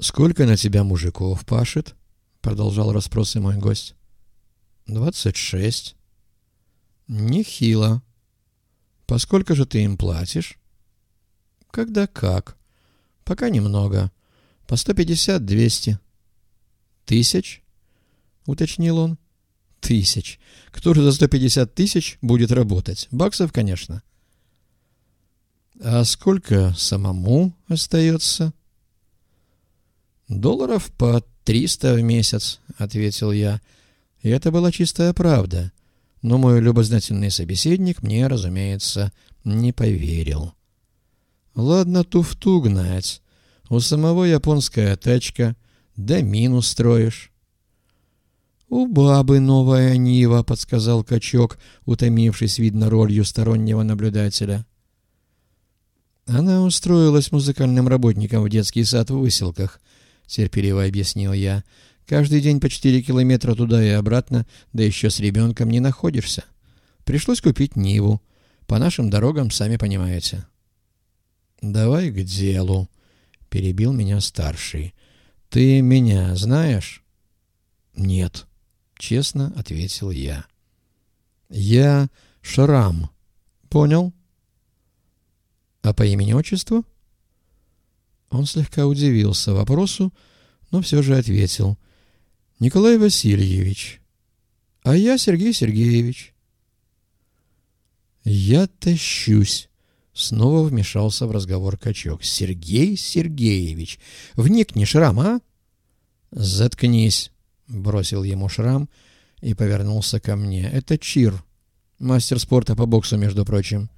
«Сколько на тебя мужиков пашет?» — продолжал расспросы мой гость. «Двадцать шесть». «Нехило. Поскольку же ты им платишь?» «Когда как. Пока немного. По сто пятьдесят-двести». «Тысяч?» — уточнил он. «Тысяч. Кто же за сто пятьдесят тысяч будет работать? Баксов, конечно». «А сколько самому остается?» «Долларов по триста в месяц», — ответил я. И это была чистая правда. Но мой любознательный собеседник мне, разумеется, не поверил. «Ладно, туфту гнать. У самого японская тачка. Да минус строишь». «У бабы новая Нива», — подсказал качок, утомившись, видно, ролью стороннего наблюдателя. Она устроилась музыкальным работником в детский сад в выселках, терпеливо объяснил я. Каждый день по четыре километра туда и обратно, да еще с ребенком не находишься. Пришлось купить Ниву. По нашим дорогам, сами понимаете. «Давай к делу», — перебил меня старший. «Ты меня знаешь?» «Нет», — честно ответил я. «Я Шрам. Понял?» «А по имени-отчеству?» Он слегка удивился вопросу, но все же ответил. «Николай Васильевич, а я Сергей Сергеевич». «Я тащусь», — снова вмешался в разговор качок. «Сергей Сергеевич, вникни, Шрам, а?» «Заткнись», — бросил ему Шрам и повернулся ко мне. «Это Чир, мастер спорта по боксу, между прочим.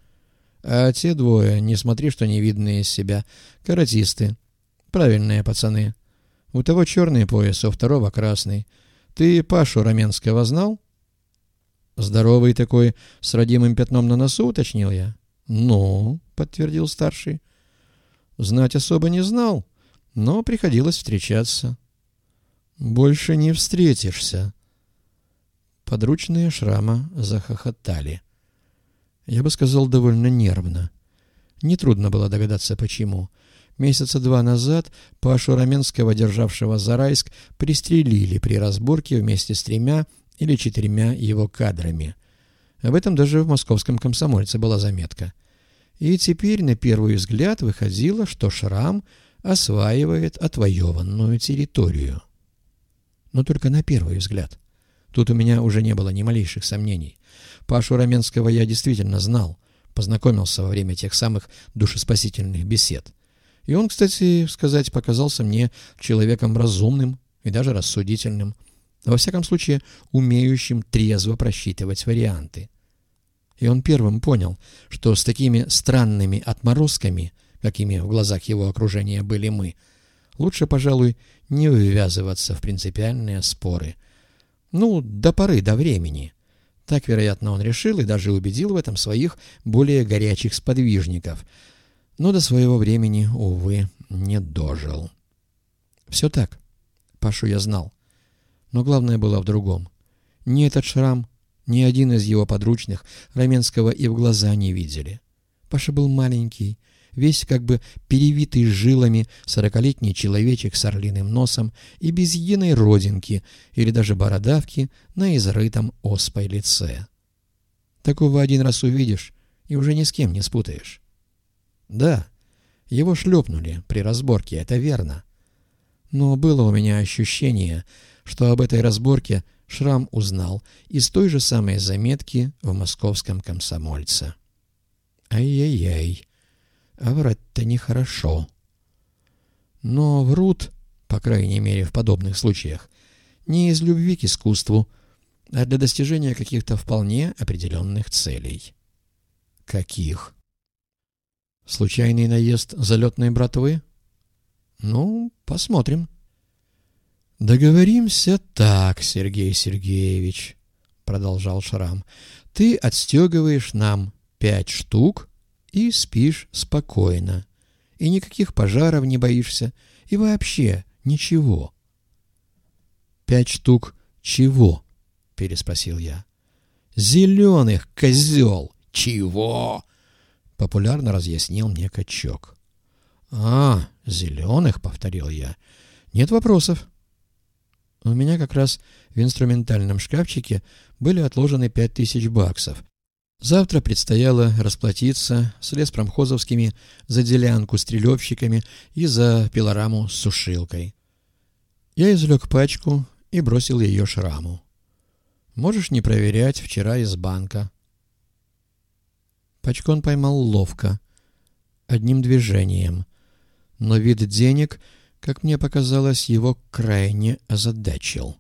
А те двое, не смотри, что не видны из себя, каратисты. Правильные пацаны. У того черный пояс, у второго красный. Ты Пашу Раменского знал? Здоровый такой, с родимым пятном на носу, уточнил я. Ну, подтвердил старший. Знать особо не знал, но приходилось встречаться. Больше не встретишься. Подручные шрама захохотали. — я бы сказал, довольно нервно. Нетрудно было догадаться, почему. Месяца два назад Пашу Раменского, державшего Зарайск, пристрелили при разборке вместе с тремя или четырьмя его кадрами. Об этом даже в московском комсомольце была заметка. И теперь на первый взгляд выходило, что Шрам осваивает отвоеванную территорию. Но только на первый взгляд. Тут у меня уже не было ни малейших сомнений. Пашу Раменского я действительно знал, познакомился во время тех самых душеспасительных бесед. И он, кстати сказать, показался мне человеком разумным и даже рассудительным, во всяком случае умеющим трезво просчитывать варианты. И он первым понял, что с такими странными отморозками, какими в глазах его окружения были мы, лучше, пожалуй, не ввязываться в принципиальные споры. Ну, до поры, до времени. Так, вероятно, он решил и даже убедил в этом своих более горячих сподвижников. Но до своего времени, увы, не дожил. Все так. Пашу я знал. Но главное было в другом. Ни этот шрам, ни один из его подручных Раменского и в глаза не видели. Паша был маленький, весь как бы перевитый жилами сорокалетний человечек с орлиным носом и без единой родинки или даже бородавки на изрытом оспой лице. Такого один раз увидишь и уже ни с кем не спутаешь. Да, его шлепнули при разборке, это верно. Но было у меня ощущение, что об этой разборке Шрам узнал из той же самой заметки в московском комсомольце. Ай-яй-яй, а врать-то нехорошо. Но врут, по крайней мере в подобных случаях, не из любви к искусству, а для достижения каких-то вполне определенных целей. Каких? Случайный наезд залетной братвы? Ну, посмотрим. Договоримся так, Сергей Сергеевич, продолжал Шрам. Ты отстегиваешь нам пять штук и спишь спокойно. И никаких пожаров не боишься, и вообще ничего. «Пять штук чего?» — переспросил я. «Зеленых, козел! Чего?» — популярно разъяснил мне качок. «А, зеленых», — повторил я. Нет вопросов. У меня как раз в инструментальном шкафчике были отложены пять тысяч баксов. Завтра предстояло расплатиться с леспромхозовскими за делянку с и за пилораму с сушилкой. Я извлек пачку и бросил ее шраму. Можешь не проверять, вчера из банка. Пачку он поймал ловко, одним движением, но вид денег, как мне показалось, его крайне озадачил.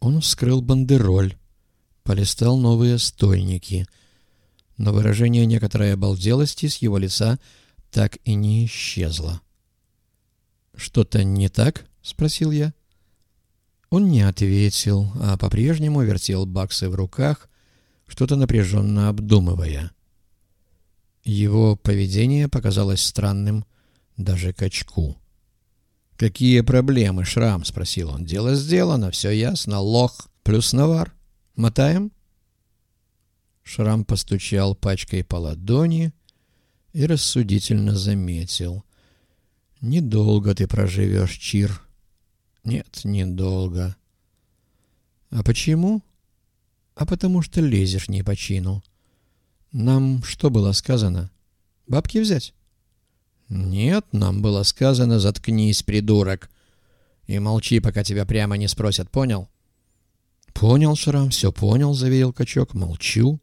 Он вскрыл бандероль, полистал новые стольники, но выражение некоторой обалделости с его лица так и не исчезло. «Что-то не так?» — спросил я. Он не ответил, а по-прежнему вертел баксы в руках, что-то напряженно обдумывая. Его поведение показалось странным даже качку. «Какие проблемы, Шрам?» — спросил он. «Дело сделано, все ясно. Лох плюс навар. Мотаем?» Шрам постучал пачкой по ладони и рассудительно заметил. «Недолго ты проживешь, Чир». «Нет, недолго». «А почему?» «А потому что лезешь не по чину». «Нам что было сказано? Бабки взять?» «Нет, нам было сказано, заткнись, придурок, и молчи, пока тебя прямо не спросят, понял?» «Понял, Шрам, все понял», — заверил качок, — «молчу».